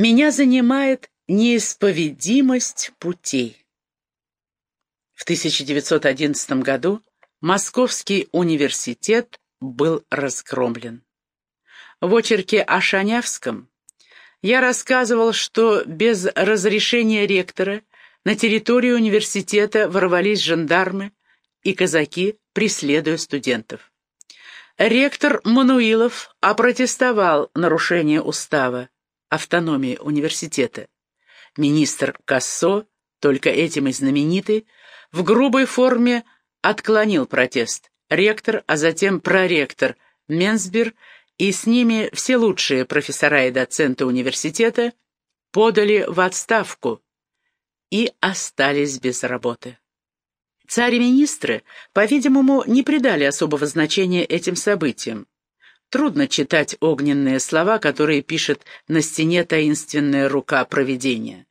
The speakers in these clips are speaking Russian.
Меня занимает неисповедимость путей. В 1911 году Московский университет был разгромлен. В очерке о Шанявском я рассказывал, что без разрешения ректора на территорию университета ворвались жандармы и казаки, преследуя студентов. Ректор Мануилов опротестовал нарушение устава, автономии университета. Министр Кассо, только этим и знаменитый, в грубой форме отклонил протест. Ректор, а затем проректор Менсбер и с ними все лучшие профессора и доценты университета подали в отставку и остались без работы. Царь и министры, по-видимому, не придали особого значения этим событиям. Трудно читать огненные слова, которые пишет на стене таинственная рука провидения.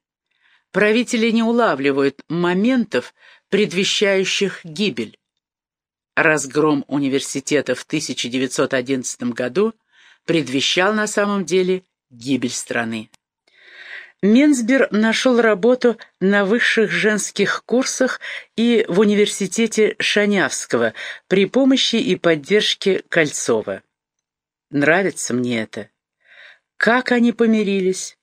Правители не улавливают моментов, предвещающих гибель. Разгром университета в 1911 году предвещал на самом деле гибель страны. Менсбер нашел работу на высших женских курсах и в университете Шанявского при помощи и поддержке Кольцова. Нравится мне это. Как они помирились?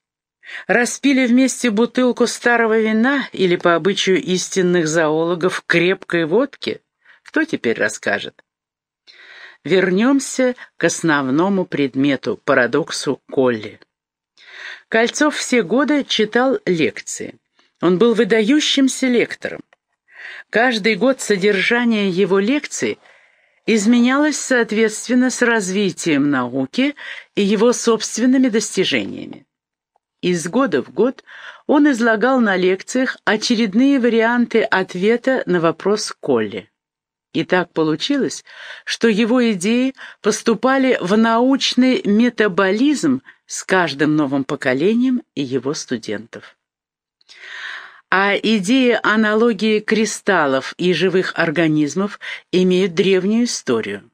Распили вместе бутылку старого вина или, по обычаю истинных зоологов, крепкой водки? Кто теперь расскажет? Вернемся к основному предмету, парадоксу Колли. Кольцов все годы читал лекции. Он был выдающимся лектором. Каждый год содержание его лекций изменялось соответственно с развитием науки и его собственными достижениями. Из года в год он излагал на лекциях очередные варианты ответа на вопрос Колли. И так получилось, что его идеи поступали в научный метаболизм с каждым новым поколением и его студентов. А идея аналогии кристаллов и живых организмов имеют древнюю историю.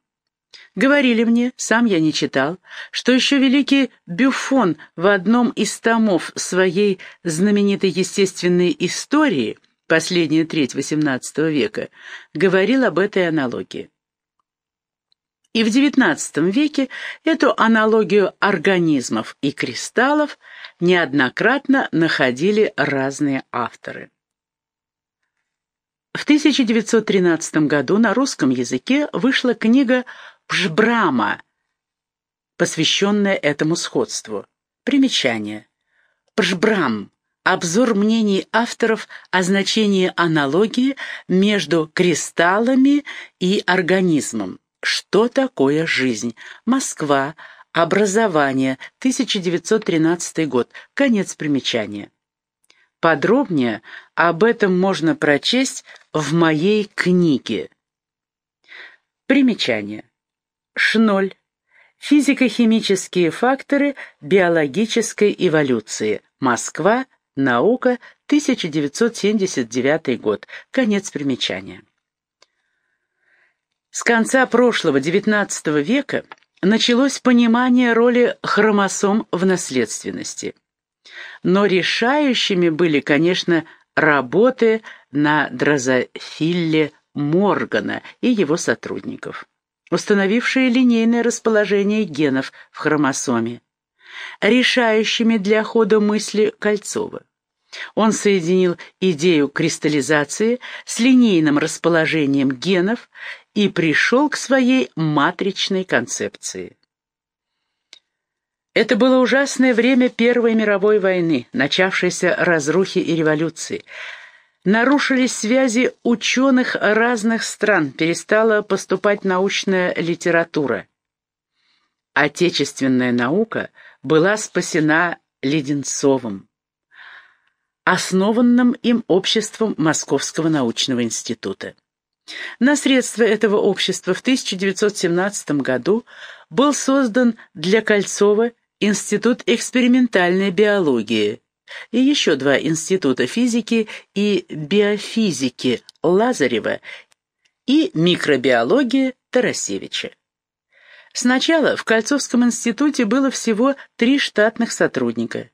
Говорили мне, сам я не читал, что еще великий Бюфон в одном из томов своей знаменитой естественной истории – последняя треть XVIII века, говорил об этой аналогии. И в XIX веке эту аналогию организмов и кристаллов неоднократно находили разные авторы. В 1913 году на русском языке вышла книга Пжбрама, посвященная этому сходству. Примечание. Пжбрам Обзор мнений авторов о значении аналогии между кристаллами и организмом. Что такое жизнь? Москва. Образование. 1913 год. Конец примечания. Подробнее об этом можно прочесть в моей книге. Примечание. Шноль. Физико-химические факторы биологической эволюции. Москва. Наука, 1979 год. Конец примечания. С конца прошлого XIX века началось понимание роли хромосом в наследственности. Но решающими были, конечно, работы на дрозофилле Моргана и его сотрудников, установившие линейное расположение генов в хромосоме решающими для хода мысли Кольцова. Он соединил идею кристаллизации с линейным расположением генов и пришел к своей матричной концепции. Это было ужасное время Первой мировой войны, начавшейся разрухи и революции. Нарушились связи ученых разных стран, перестала поступать научная литература. Отечественная наука была спасена Леденцовым, основанным им обществом Московского научного института. На средства этого общества в 1917 году был создан для Кольцова Институт экспериментальной биологии и еще два института физики и биофизики Лазарева и микробиологии Тарасевича. Сначала в Кольцовском институте было всего три штатных сотрудника.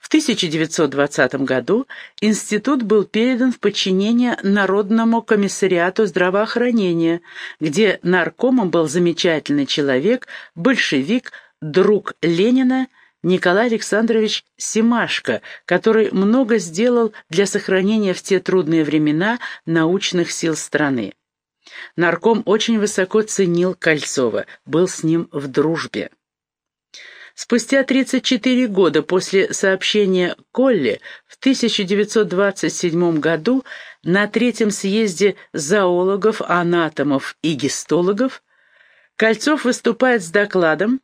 В 1920 году институт был передан в подчинение Народному комиссариату здравоохранения, где наркомом был замечательный человек, большевик, друг Ленина Николай Александрович Симашко, который много сделал для сохранения в те трудные времена научных сил страны. Нарком очень высоко ценил Кольцова, был с ним в дружбе. Спустя 34 года после сообщения Колли в 1927 году на Третьем съезде зоологов, анатомов и гистологов Кольцов выступает с докладом,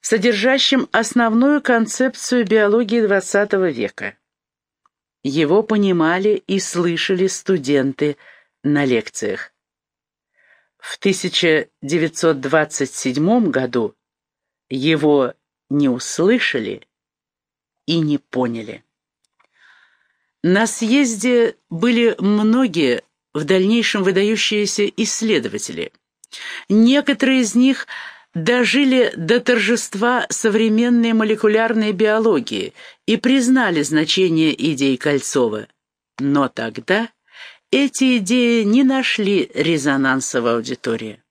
содержащим основную концепцию биологии XX века. Его понимали и слышали студенты на лекциях. В 1927 году его не услышали и не поняли. На съезде были многие в дальнейшем выдающиеся исследователи. Некоторые из них дожили до торжества современной молекулярной биологии и признали значение идей Кольцова. Но тогда эти идеи не нашли резонанса в аудитории.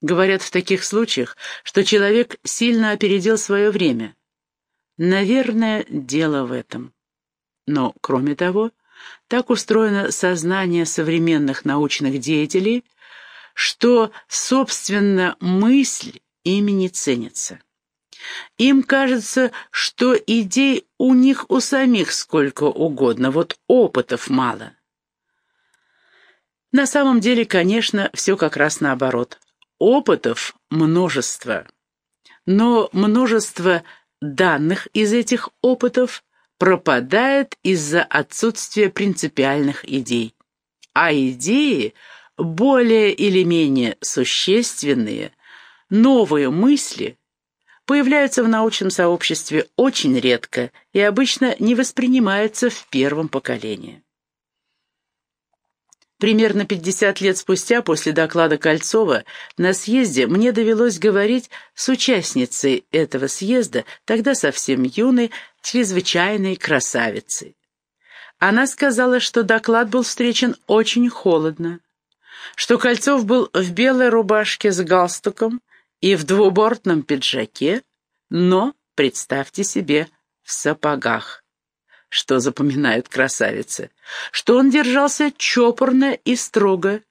Говорят в таких случаях, что человек сильно опередил свое время. Наверное, дело в этом. Но, кроме того, так устроено сознание современных научных деятелей, что, собственно, мысль ими не ценится. Им кажется, что идей у них у самих сколько угодно, вот опытов мало. На самом деле, конечно, все как раз наоборот. Опытов множество, но множество данных из этих опытов пропадает из-за отсутствия принципиальных идей. А идеи, более или менее существенные, новые мысли, появляются в научном сообществе очень редко и обычно не воспринимаются в первом поколении. Примерно 50 лет спустя, после доклада Кольцова, на съезде мне довелось говорить с участницей этого съезда, тогда совсем юной, чрезвычайной красавицей. Она сказала, что доклад был встречен очень холодно, что Кольцов был в белой рубашке с галстуком и в двубортном пиджаке, но, представьте себе, в сапогах что запоминают красавицы, что он держался чопорно и строго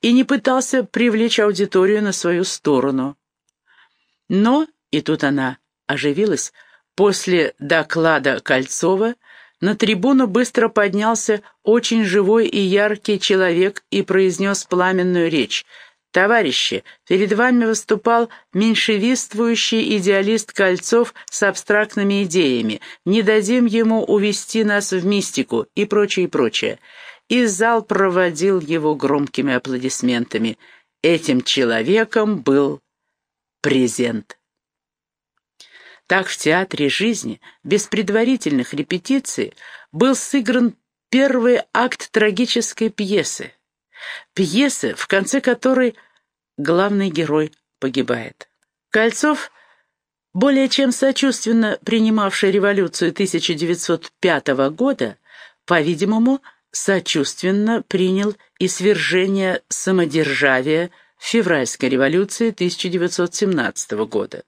и не пытался привлечь аудиторию на свою сторону. Но, и тут она оживилась, после доклада Кольцова на трибуну быстро поднялся очень живой и яркий человек и произнес пламенную речь — «Товарищи, перед вами выступал меньшевистствующий идеалист Кольцов с абстрактными идеями. Не дадим ему увести нас в мистику» и прочее, прочее. И зал проводил его громкими аплодисментами. Этим человеком был презент. Так в театре жизни, без предварительных репетиций, был сыгран первый акт трагической пьесы. Пьесы, в конце которой главный герой погибает. Кольцов, более чем сочувственно принимавший революцию 1905 года, по-видимому, сочувственно принял и свержение самодержавия в февральской революции 1917 года.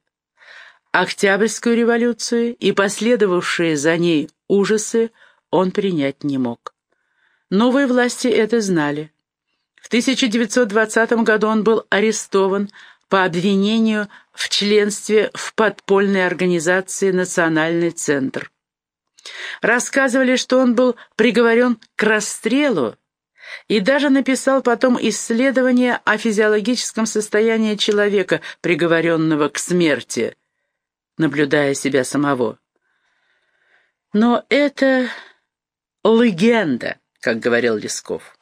Октябрьскую революцию и последовавшие за ней ужасы он принять не мог. Новые власти это знали. В 1920 году он был арестован по обвинению в членстве в подпольной организации «Национальный центр». Рассказывали, что он был приговорен к расстрелу и даже написал потом исследование о физиологическом состоянии человека, приговоренного к смерти, наблюдая себя самого. Но это легенда, как говорил Лесков.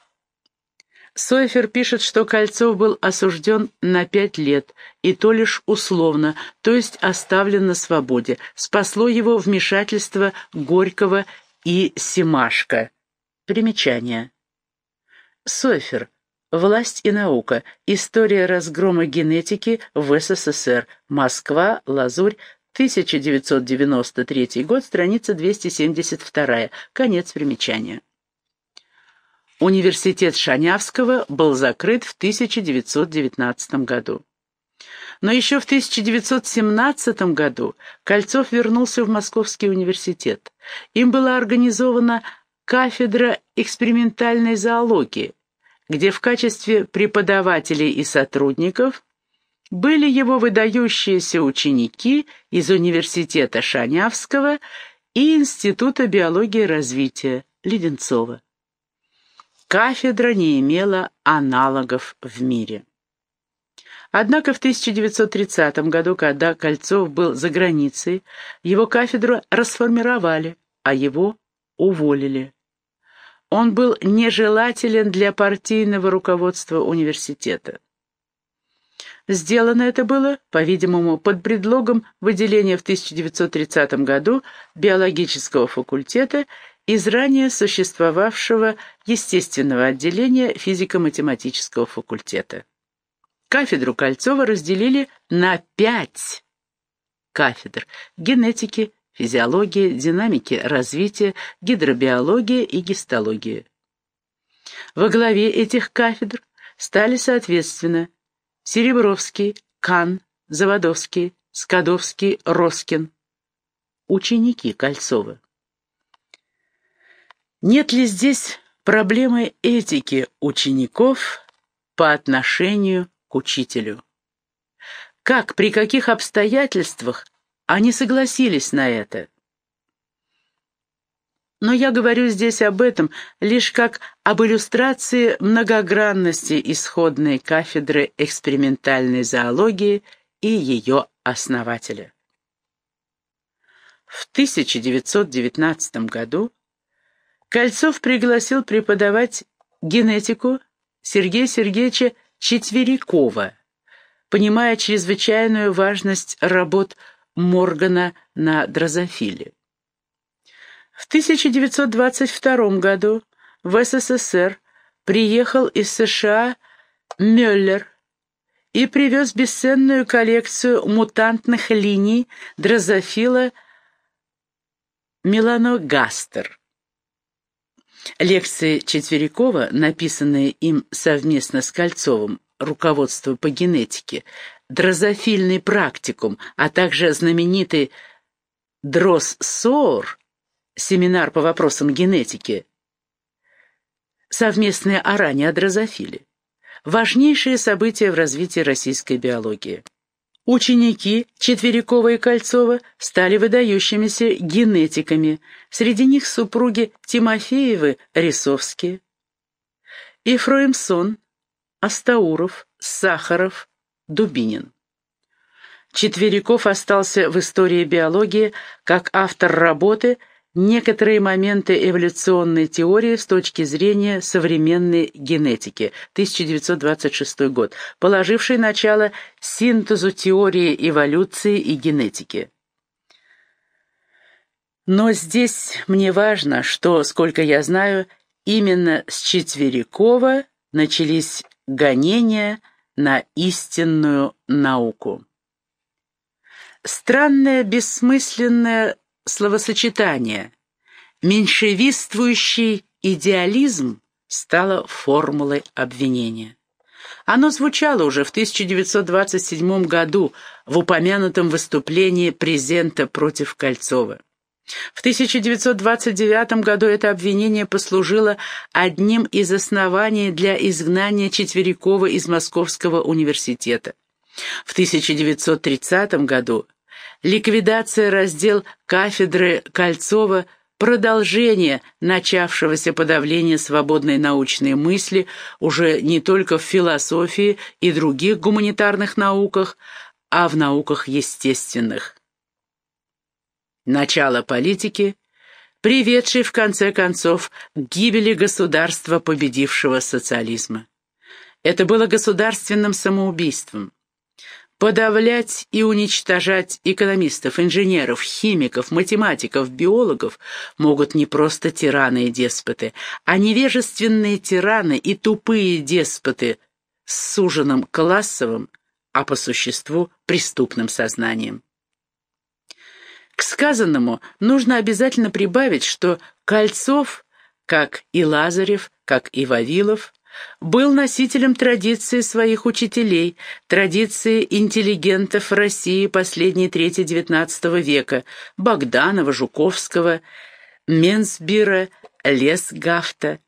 Сойфер пишет, что Кольцов был осужден на пять лет, и то лишь условно, то есть оставлен на свободе. Спасло его вмешательство Горького и Семашко. Примечание. Сойфер. Власть и наука. История разгрома генетики в СССР. Москва. Лазурь. 1993 год, страница 272, конец примечания. Университет Шанявского был закрыт в 1919 году. Но еще в 1917 году Кольцов вернулся в Московский университет. Им была организована кафедра экспериментальной зоологии, где в качестве преподавателей и сотрудников были его выдающиеся ученики из Университета Шанявского и Института биологии и развития Леденцова. Кафедра не имела аналогов в мире. Однако в 1930 году, когда Кольцов был за границей, его кафедру расформировали, а его уволили. Он был нежелателен для партийного руководства университета. Сделано это было, по-видимому, под предлогом выделения в 1930 году биологического факультета из ранее существовавшего естественного отделения физико-математического факультета. Кафедру Кольцова разделили на пять кафедр – генетики, физиологии, динамики развития, гидробиологии и гистологии. Во главе этих кафедр стали, соответственно, Серебровский, Кан, Заводовский, Скадовский, Роскин. Ученики Кольцова. Нет ли здесь проблемы этики учеников по отношению к учителю? Как, при каких обстоятельствах они согласились на это? Но я говорю здесь об этом лишь как об иллюстрации многогранности исходной кафедры экспериментальной зоологии и ее основателя. В 1919 году Кольцов пригласил преподавать генетику Сергея Сергеевича Четверякова, понимая чрезвычайную важность работ Моргана на дрозофиле. В 1922 году в СССР приехал из США Мюллер и привез бесценную коллекцию мутантных линий дрозофила Меланогастер. Лекции Четверякова, написанные им совместно с Кольцовым, руководство по генетике, дрозофильный практикум, а также знаменитый Дрос-Соор, семинар по вопросам генетики, совместное орание о дрозофиле. Важнейшие события в развитии российской биологии. Ученики Четверякова и Кольцова стали выдающимися генетиками, среди них супруги Тимофеевы Рисовские, Ефроимсон, Астауров, Сахаров, Дубинин. Четверяков остался в истории биологии как автор работы – Некоторые моменты эволюционной теории с точки зрения современной генетики, 1926 год, положивший начало синтезу теории эволюции и генетики. Но здесь мне важно, что, сколько я знаю, именно с Четверякова начались гонения на истинную науку. Странное, бессмысленное словосочетание «меньшевистствующий идеализм» стало формулой обвинения. Оно звучало уже в 1927 году в упомянутом выступлении президента против Кольцова. В 1929 году это обвинение послужило одним из оснований для изгнания Четверякова из Московского университета. В 1930 году ликвидация раздел кафедры Кольцова продолжение начавшегося подавления свободной научной мысли уже не только в философии и других гуманитарных науках, а в науках естественных. Начало политики, приведшей в конце концов к гибели государства, победившего социализма. Это было государственным самоубийством. Подавлять и уничтожать экономистов, инженеров, химиков, математиков, биологов могут не просто тираны и деспоты, а невежественные тираны и тупые деспоты с суженным классовым, а по существу преступным сознанием. К сказанному нужно обязательно прибавить, что Кольцов, как и Лазарев, как и Вавилов, был носителем традиции своих учителей, традиции интеллигентов России последней трети XIX века, Богданова, Жуковского, Менсбира, Лесгафта,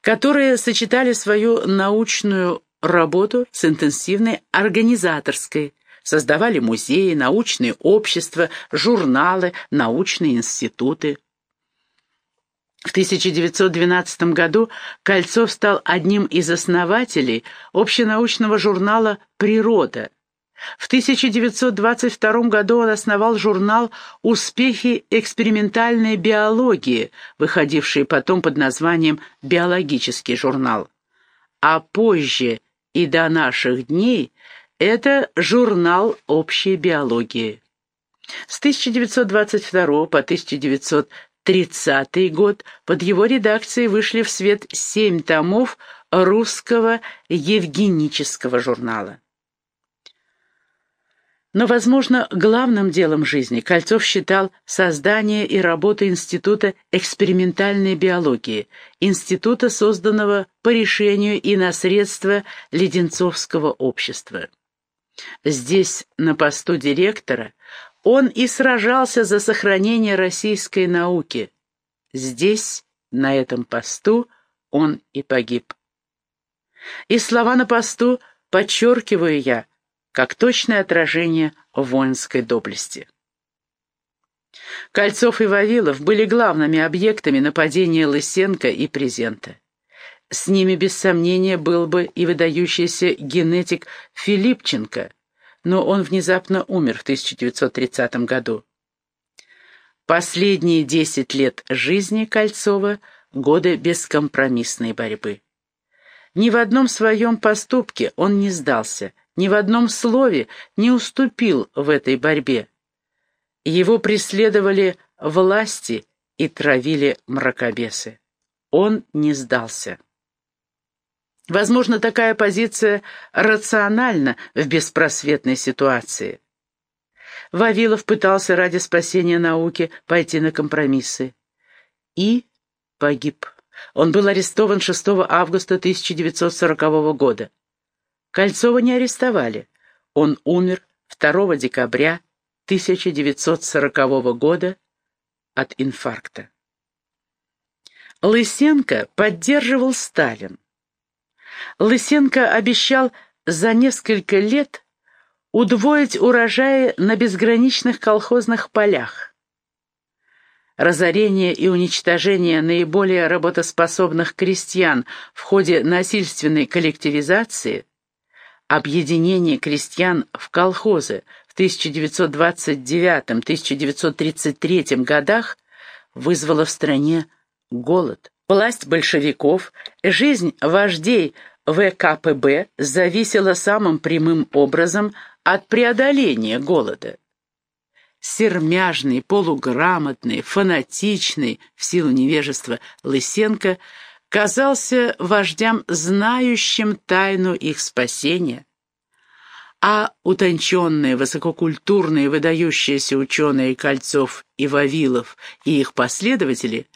которые сочетали свою научную работу с интенсивной организаторской, создавали музеи, научные общества, журналы, научные институты. В 1912 году Кольцов стал одним из основателей общенаучного журнала «Природа». В 1922 году он основал журнал «Успехи экспериментальной биологии», выходивший потом под названием «Биологический журнал». А позже и до наших дней это журнал общей биологии. С 1922 по 1900 1930 год под его редакцией вышли в свет семь томов русского евгенического журнала. Но, возможно, главным делом жизни Кольцов считал создание и работу Института экспериментальной биологии, института, созданного по решению и на средства Леденцовского общества. Здесь, на посту директора, он и сражался за сохранение российской науки. Здесь, на этом посту, он и погиб. И слова на посту подчеркиваю я, как точное отражение воинской доблести. Кольцов и Вавилов были главными объектами нападения Лысенко и Презента. С ними, без сомнения, был бы и выдающийся генетик Филипченко, но он внезапно умер в 1930 году. Последние десять лет жизни Кольцова — годы бескомпромиссной борьбы. Ни в одном своем поступке он не сдался, ни в одном слове не уступил в этой борьбе. Его преследовали власти и травили мракобесы. Он не сдался. Возможно, такая позиция рациональна в беспросветной ситуации. Вавилов пытался ради спасения науки пойти на компромиссы. И погиб. Он был арестован 6 августа 1940 года. Кольцова не арестовали. Он умер 2 декабря 1940 года от инфаркта. Лысенко поддерживал Сталин. Лысенко обещал за несколько лет удвоить урожаи на безграничных колхозных полях. Разорение и уничтожение наиболее работоспособных крестьян в ходе насильственной коллективизации, объединение крестьян в колхозы в 1929-1933 годах вызвало в стране голод. Власть большевиков, жизнь вождей ВКПБ зависела самым прямым образом от преодоления голода. Сермяжный, полуграмотный, фанатичный, в силу невежества, Лысенко казался вождям, знающим тайну их спасения, а утонченные, высококультурные, выдающиеся ученые Кольцов и Вавилов и их последователи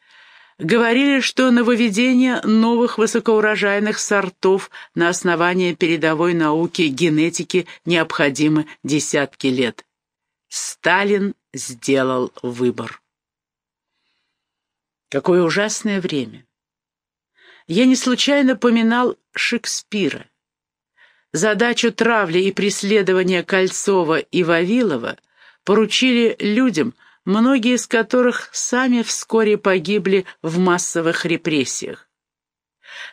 Говорили, что нововведение новых высокоурожайных сортов на основании передовой науки генетики необходимо десятки лет. Сталин сделал выбор. Какое ужасное время! Я не случайно поминал Шекспира. Задачу травли и преследования Кольцова и Вавилова поручили людям – многие из которых сами вскоре погибли в массовых репрессиях.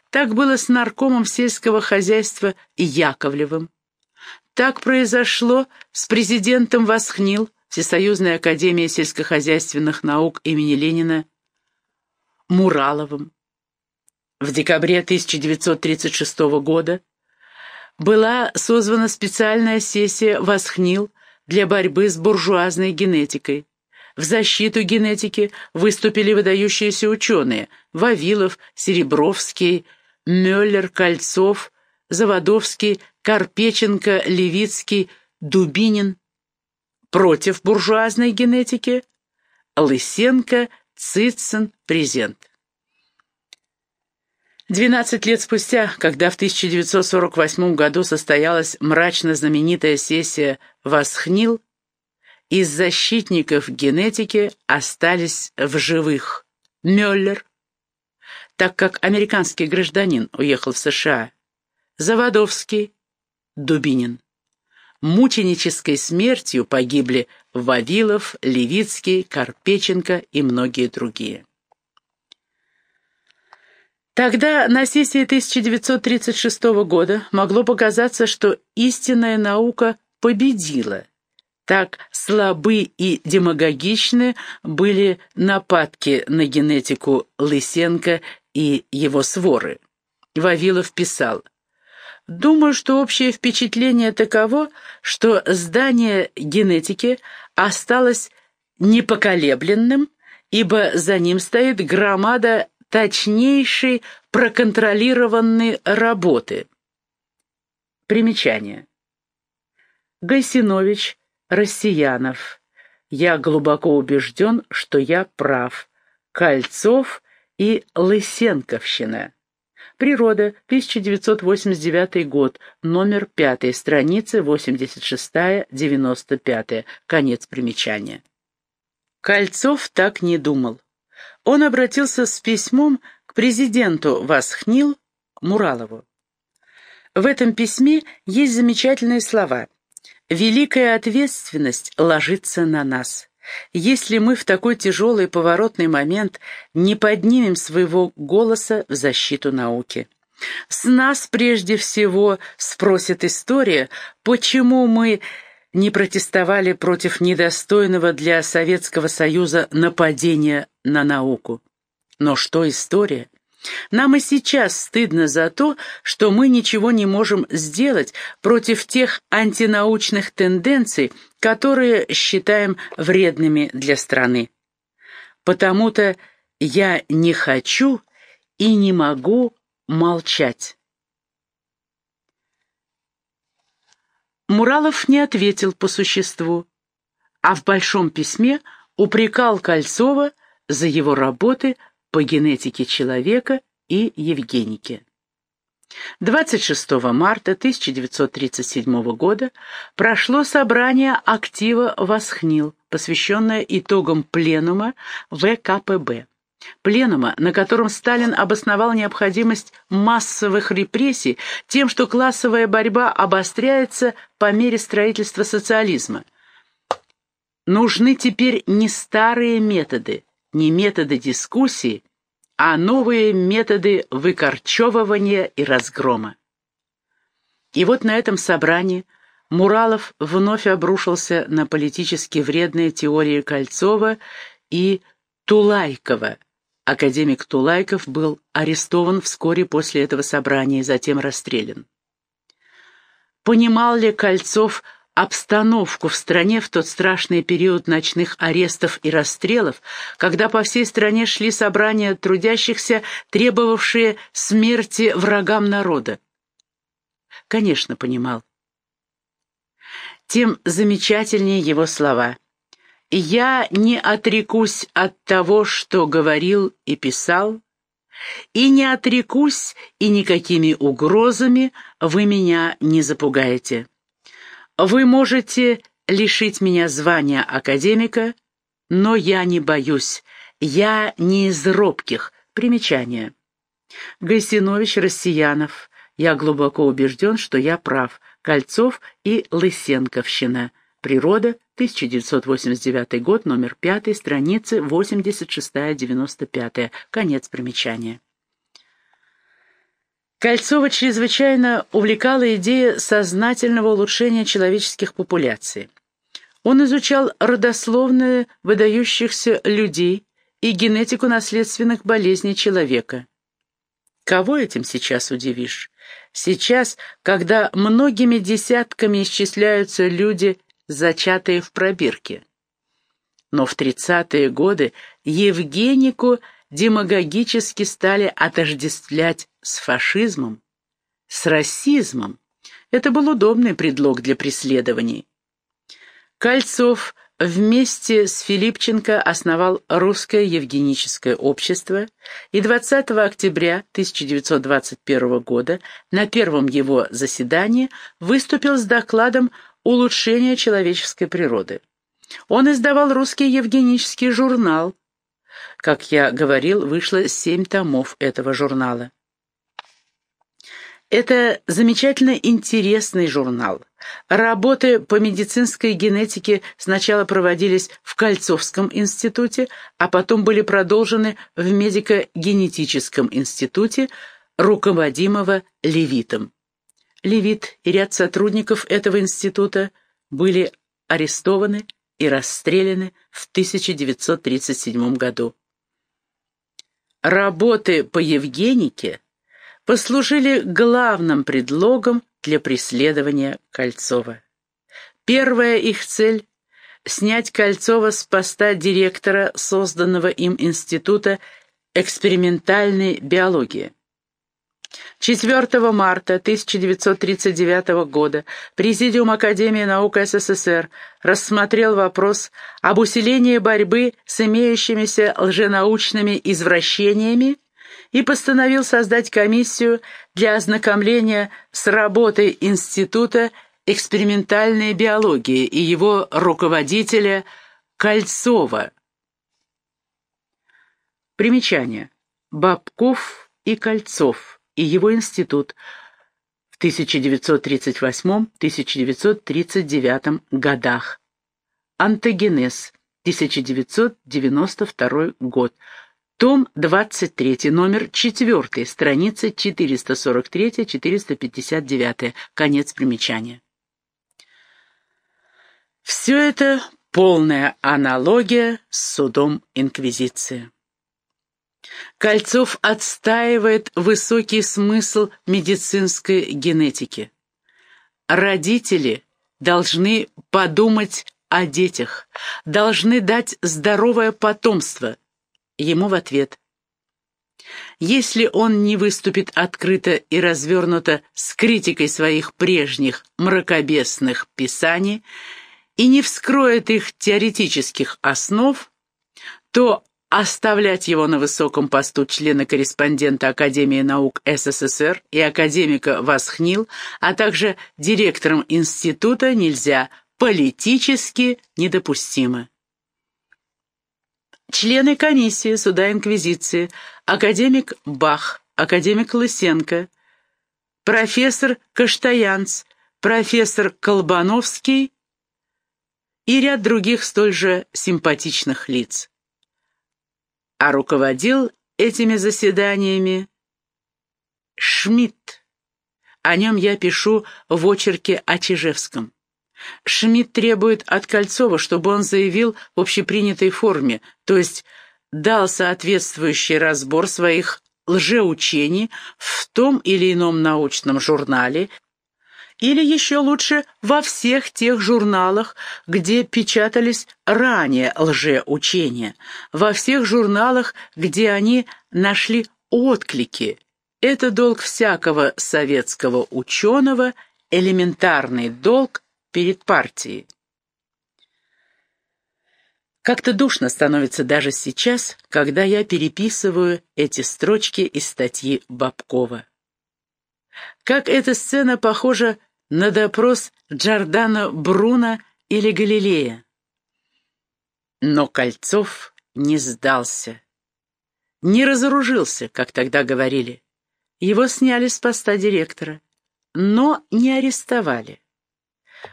Так было с наркомом сельского хозяйства Яковлевым. Так произошло с президентом Восхнил, Всесоюзной академии сельскохозяйственных наук имени Ленина, Мураловым. В декабре 1936 года была созвана специальная сессия «Восхнил» для борьбы с буржуазной генетикой. В защиту генетики выступили выдающиеся ученые Вавилов, Серебровский, Мюллер, Кольцов, Заводовский, Карпеченко, Левицкий, Дубинин. Против буржуазной генетики Лысенко, Цицин, презент. Двенадцать лет спустя, когда в 1948 году состоялась мрачно знаменитая сессия «Восхнил», из защитников генетики остались в живых Мюллер, так как американский гражданин уехал в США, Заводовский, Дубинин. Мученической смертью погибли Вавилов, Левицкий, Карпеченко и многие другие. Тогда, на сессии 1936 года, могло показаться, что истинная наука победила. Так слабы и демагогичны были нападки на генетику Лысенко и его своры. Вавилов писал, «Думаю, что общее впечатление таково, что здание генетики осталось непоколебленным, ибо за ним стоит громада точнейшей проконтролированной работы. Примечание. Гайсинович, Россиянов. Я глубоко убежден, что я прав. Кольцов и Лысенковщина. Природа, 1989 год, номер 5, страницы 86-95, конец примечания. Кольцов так не думал он обратился с письмом к президенту Васхнил Муралову. В этом письме есть замечательные слова. «Великая ответственность ложится на нас. Если мы в такой тяжелый поворотный момент не поднимем своего голоса в защиту науки». С нас прежде всего спросит история, почему мы не протестовали против недостойного для Советского Союза нападения на науку. Но что история? Нам и сейчас стыдно за то, что мы ничего не можем сделать против тех антинаучных тенденций, которые считаем вредными для страны. Потому-то я не хочу и не могу молчать. Муралов не ответил по существу, а в большом письме упрекал Кольцова за его работы по генетике человека и Евгенике. 26 марта 1937 года прошло собрание актива «Восхнил», посвященное итогам пленума ВКПБ. Пленума, на котором Сталин обосновал необходимость массовых репрессий тем, что классовая борьба обостряется по мере строительства социализма. Нужны теперь не старые методы, не методы дискуссии, а новые методы выкорчевывания и разгрома. И вот на этом собрании Муралов вновь обрушился на политически вредные теории Кольцова и Тулайкова, Академик Тулайков был арестован вскоре после этого собрания и затем расстрелян. Понимал ли Кольцов обстановку в стране в тот страшный период ночных арестов и расстрелов, когда по всей стране шли собрания трудящихся, требовавшие смерти врагам народа? Конечно, понимал. Тем замечательнее его слова – я не отрекусь от того, что говорил и писал, и не отрекусь, и никакими угрозами вы меня не запугаете. Вы можете лишить меня звания академика, но я не боюсь, я не из робких. Примечание. Гайсинович Россиянов. Я глубоко убежден, что я прав. Кольцов и Лысенковщина. Природа, 1989 год, номер 5, страницы 86-95, конец примечания. Кольцова чрезвычайно увлекала идея сознательного улучшения человеческих популяций. Он изучал родословные выдающихся людей и генетику наследственных болезней человека. Кого этим сейчас удивишь? Сейчас, когда многими десятками исчисляются люди зачатые в пробирке. Но в 30-е годы Евгенику демагогически стали отождествлять с фашизмом, с расизмом. Это был удобный предлог для преследований. Кольцов вместе с Филипченко основал Русское Евгеническое общество и 20 октября 1921 года на первом его заседании выступил с докладом улучшения человеческой природы. Он издавал русский евгенический журнал. Как я говорил, вышло семь томов этого журнала. Это замечательно интересный журнал. Работы по медицинской генетике сначала проводились в Кольцовском институте, а потом были продолжены в медико-генетическом институте, руководимого Левитом. Левит и ряд сотрудников этого института были арестованы и расстреляны в 1937 году. Работы по Евгенике послужили главным предлогом для преследования Кольцова. Первая их цель — снять Кольцова с поста директора созданного им Института экспериментальной биологии. 4 марта 1939 года Президиум Академии наук СССР рассмотрел вопрос об усилении борьбы с имеющимися лженаучными извращениями и постановил создать комиссию для ознакомления с работой Института экспериментальной биологии и его руководителя Кольцова. Примечание. Бабков и Кольцов и его институт в 1938-1939 годах. Антогенез, 1992 год. Том 23, номер 4, страница 443-459, конец примечания. Все это полная аналогия с судом Инквизиции. Кольцов отстаивает высокий смысл медицинской генетики. Родители должны подумать о детях, должны дать здоровое потомство – Ему в ответ. Если он не выступит открыто и развернуто с критикой своих прежних мракобесных писаний и не вскроет их теоретических основ, то оставлять его на высоком посту члена-корреспондента Академии наук СССР и академика Восхнил, а также директором института нельзя, политически недопустимо. Члены комиссии суда Инквизиции, академик Бах, академик Лысенко, профессор Каштаянц, профессор Колбановский и ряд других столь же симпатичных лиц. А руководил этими заседаниями Шмидт. О нем я пишу в очерке о Чижевском. Шмидт требует от Кольцова, чтобы он заявил в общепринятой форме, то есть дал соответствующий разбор своих лжеучений в том или ином научном журнале или еще лучше во всех тех журналах, где печатались ранее лжеучения, во всех журналах, где они нашли отклики. Это долг всякого советского ученого, элементарный долг перед партией. Как-то душно становится даже сейчас, когда я переписываю эти строчки из статьи Бабкова. Как эта сцена похожа на допрос Джордана Бруна или Галилея. Но Кольцов не сдался, не разоружился, как тогда говорили. Его сняли с поста директора, но не арестовали.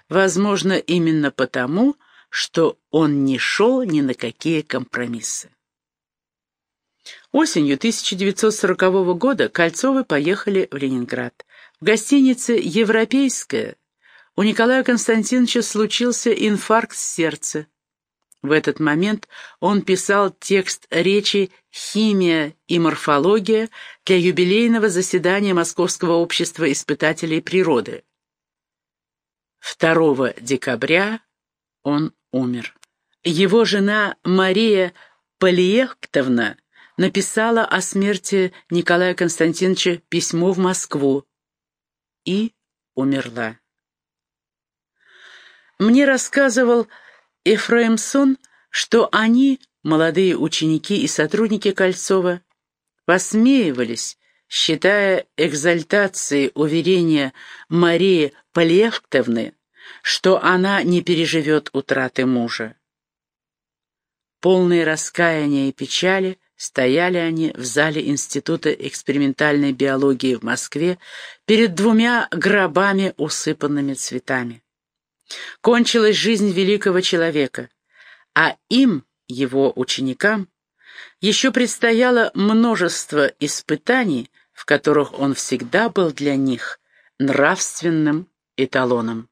Возможно, именно потому, что он не шел ни на какие компромиссы. Осенью 1940 года Кольцовы поехали в Ленинград. В гостинице «Европейская» у Николая Константиновича случился инфаркт сердца. В этот момент он писал текст речи «Химия и морфология» для юбилейного заседания Московского общества испытателей природы. 2 декабря он умер. Его жена Мария Полиехтовна написала о смерти Николая Константиновича письмо в Москву и умерла. Мне рассказывал Ефраимсон, что они, молодые ученики и сотрудники Кольцова, посмеивались, считая экзальтацией уверения Марии Полевктовны, что она не переживет утраты мужа. Полные раскаяния и печали стояли они в зале Института экспериментальной биологии в Москве перед двумя гробами, усыпанными цветами. Кончилась жизнь великого человека, а им, его ученикам, еще предстояло множество испытаний, в которых он всегда был для них нравственным эталоном.